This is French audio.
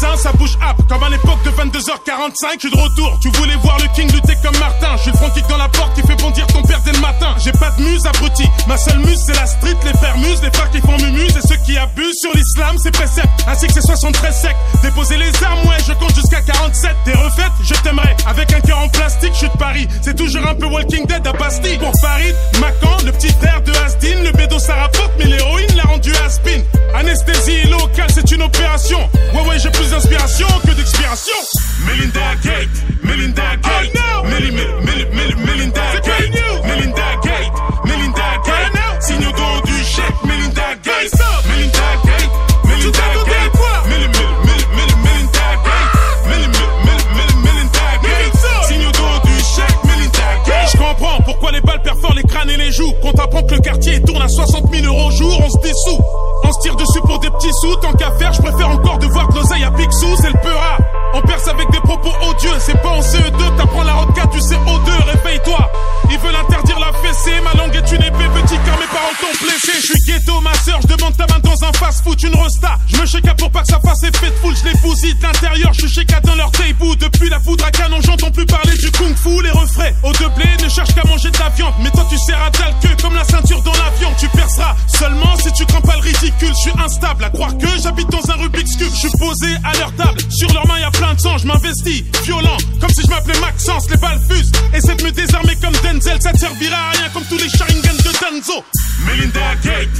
seins, ça bouge up. Comme à l'époque de 22h45, je suis de retour. Tu voulais voir le king lutter comme Martin. Je suis le front kick dans la porte qui fait bondir ton père dès le matin. J'ai pas de muse abruti. Ma seule muse, c'est la street, les frères les frères qui font mumuse et ceux qui abusent sur l'islam, c'est précepte. Ainsi que c'est 73 secs. Déposer les armes, ouais, je compte jusqu'à 47. T'es refaite, je t'aimerais. Avec un cœur en plastique, je suis de Paris. C'est toujours un peu Walking Dead à Bastille. Pour Farid, Macan, le petit frère de Asdin. Le bédo ça rapporte, mais l'héroïne tourne à 60 000 euros au jour, on se dissout. On se tire dessus pour des petits sous, tant qu'à faire, je préfère encore devoir de l'oseille à Picsou, c'est le peura. On perce avec des propos odieux, c'est pas en CE2, t'apprends la route 4 du CO2, réveille-toi. Ils veulent interdire la fessée, ma langue est une épée, petit car mes parents t'ont blessé. Je suis ghetto, ma sœur, je demande ta main dans un fast-food, une resta. Je me shake pour pas que ça fasse effet de foule, je les bousille de l'intérieur, je suis dans leur taibou. Depuis la poudre à canon, j'entends plus parler du kung-fu, les refrains. Au de blé, ne cherche qu'à manger de la viande, mais toi tu sers à dalle queue À croire que j'habite dans un Rubik's Cube. Je suis posé à leur table, sur leurs mains y a plein de sang, je m'investis, violent, comme si je m'appelais Maxence, les balles fusent. Essaie de me désarmer comme Denzel, ça te servira à rien comme tous les Sharingan de Danzo. Melinda Gate,